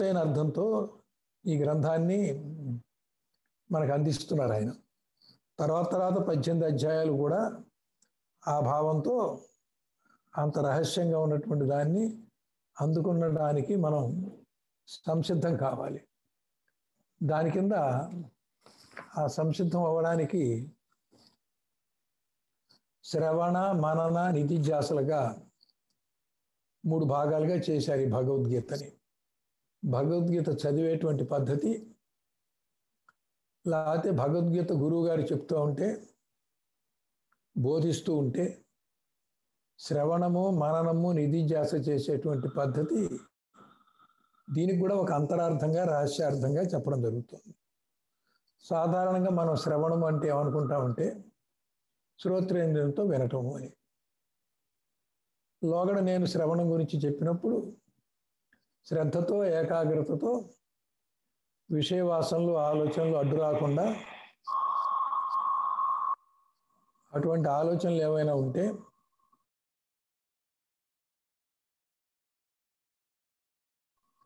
లోతైన అర్థంతో ఈ గ్రంథాన్ని మనకు అందిస్తున్నారు ఆయన. తర్వాత తర్వాత పద్దెనిమిది అధ్యాయాలు కూడా ఆ భావంతో అంత రహస్యంగా ఉన్నటువంటి దాన్ని అందుకున్నడానికి మనం సంసిద్ధం కావాలి. దాని కింద ఆ సంసిద్ధం అవ్వడానికి శ్రవణ మనన నిధిధ్యాసలుగా మూడు భాగాలుగా చేశారు ఈ భగవద్గీతని. భగవద్గీత చదివేటువంటి పద్ధతి లేకపోతే భగవద్గీత గురువు గారు చెప్తూ ఉంటే బోధిస్తూ ఉంటే శ్రవణము మననము నిధిధ్యాస చేసేటువంటి పద్ధతి దీనికి కూడా ఒక అంతరార్థంగా రహస్యార్థంగా చెప్పడం జరుగుతుంది. సాధారణంగా మనం శ్రవణం అంటే ఏమనుకుంటామంటే శ్రోత్రేంద్రియంతో వినటము అని. లోగడ నేను శ్రవణం గురించి చెప్పినప్పుడు శ్రద్ధతో ఏకాగ్రతతో విషయవాసనలు ఆలోచనలు అడ్డు రాకుండా అటువంటి ఆలోచనలు ఏమైనా ఉంటే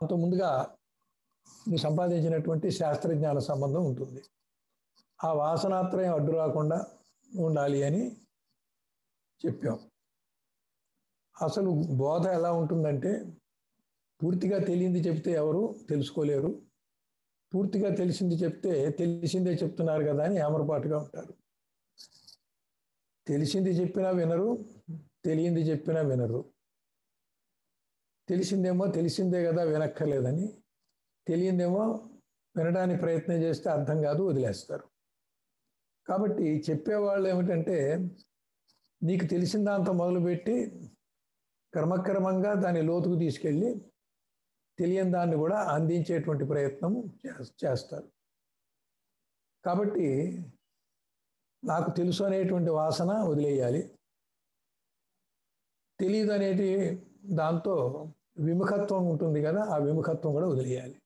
అంత ముందుగా నువ్వు సంపాదించినటువంటి శాస్త్రజ్ఞాన సంబంధం ఉంటుంది. ఆ వాసనాత్రయం అడ్డు రాకుండా ఉండాలి అని చెప్పాం. అసలు బోధ ఎలా ఉంటుందంటే పూర్తిగా తెలియంది చెప్తే ఎవరు? తెలుసుకోలేరు. పూర్తిగా తెలిసింది చెప్తే తెలిసిందే చెప్తున్నారు కదా అని ఏమరపాటుగా ఉంటారు. తెలిసింది చెప్పినా వినరు తెలియంది చెప్పినా వినరు. తెలిసిందేమో తెలిసిందే కదా వినక్కర్లేదని తెలియందేమో వినడానికి ప్రయత్నం చేస్తే అర్థం కాదు వదిలేస్తారు. కాబట్టి చెప్పేవాళ్ళు ఏమిటంటే నీకు తెలిసిన దాంతో మొదలుపెట్టి క్రమక్రమంగా దాని లోతుకు తీసుకెళ్ళి తెలియని దాన్ని కూడా అందించేటువంటి ప్రయత్నం చేస్తారు. కాబట్టి నాకు తెలుసు అనేటువంటి వాసన వదిలేయాలి. తెలియదు అనేటి దాంతో విముఖత్వం ఉంటుంది కదా ఆ విముఖత్వం కూడా వదిలేయాలి.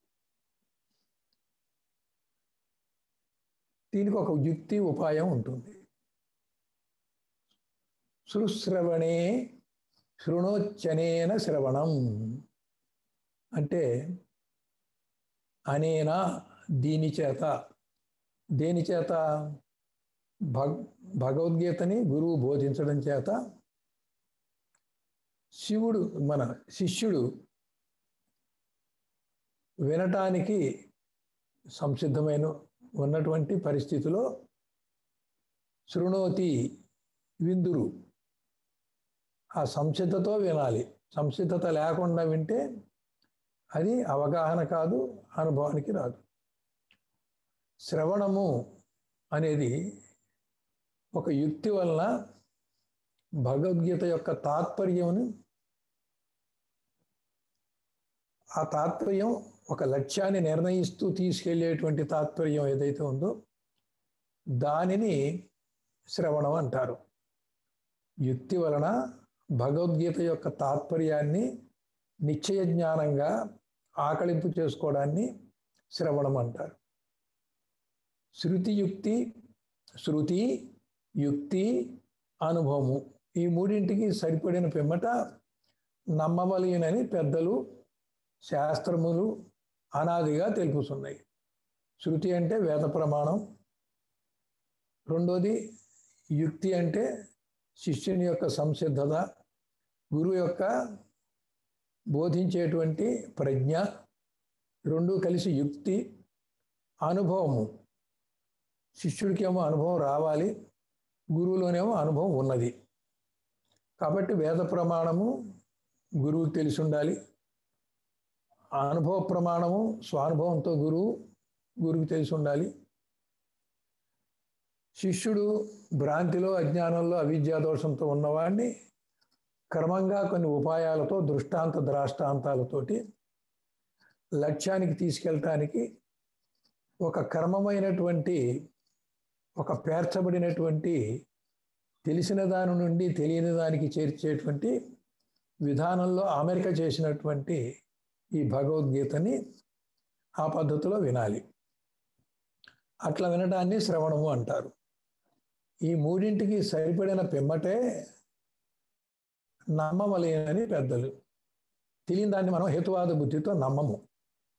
దీనికి ఒక యుక్తి ఉపాయం ఉంటుంది. శృశ్రవణే శృణోచ్చనేన శ్రవణం. అంటే అనేనా దీని చేత? దేని చేత? భగ భగవద్గీతని గురువు బోధించడం చేత? శివుడు మన శిష్యుడు వినటానికి సంసిద్ధమైన ఉన్నటువంటి పరిస్థితిలో శృణోతి విందురు. ఆ సంసిద్ధతో వినాలి. సంసిద్ధత లేకుండా వింటే అది అవగాహన కాదు అనుభవానికి రాదు. శ్రవణము అనేది ఒక యుక్తి వలన భగవద్గీత యొక్క తాత్పర్యమును ఆ తాత్పర్యం ఒక లక్ష్యాన్ని నిర్ణయిస్తూ తీసుకెళ్ళేటువంటి తాత్పర్యం ఏదైతే ఉందో దానిని శ్రవణం అంటారు. యుక్తి వలన భగవద్గీత యొక్క తాత్పర్యాన్ని నిశ్చయ జ్ఞానంగా ఆకలింపు చేసుకోవడాన్ని శ్రవణం అంటారు. శృతి యుక్తి శృతి యుక్తి అనుభవము. ఈ మూడింటికి సరిపడిన పిమ్మట నమ్మవలయనని పెద్దలు శాస్త్రములు అనాదిగా తెలుపుతున్నాయి. శృతి అంటే వేద ప్రమాణం. రెండోది యుక్తి అంటే శిష్యుని యొక్క సంసిద్ధత గురువు యొక్క బోధించేటువంటి ప్రజ్ఞ రెండు కలిసి యుక్తి అనుభవము. శిష్యుడికేమో అనుభవం రావాలి గురువులోనేమో అనుభవం ఉన్నది. కాబట్టి వేద ప్రమాణము గురువు తెలిసి ఉండాలి. అనుభవ ప్రమాణము స్వానుభవంతో గురువు గురువుకి తెలిసి ఉండాలి. శిష్యుడు భ్రాంతిలో అజ్ఞానంలో అవిద్యా దోషంతో ఉన్నవాడిని క్రమంగా కొన్ని ఉపాయాలతో దృష్టాంత ద్రాష్టాంతాలతోటి లక్ష్యానికి తీసుకెళ్ళటానికి ఒక క్రమమైనటువంటి ఒక పేర్చబడినటువంటి తెలిసిన దాని నుండి తెలియని దానికి చేర్చేటువంటి విధానంలో అమెరికా చేసినటువంటి ఈ భగవద్గీతని ఆ పద్ధతిలో వినాలి. అట్లా వినడాన్ని శ్రవణము అంటారు. ఈ మూడింటికి సరిపడిన పిమ్మటే నమ్మవలేనని పెద్దలు. తెలియని దాన్ని మనం హేతువాద బుద్ధితో నమ్మము.